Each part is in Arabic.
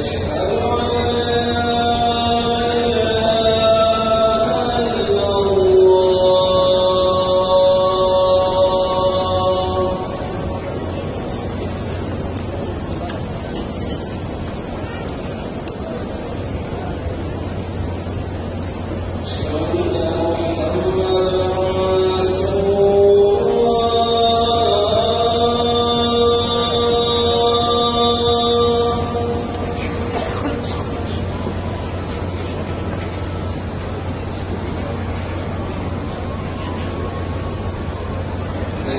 Christ.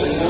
Señor.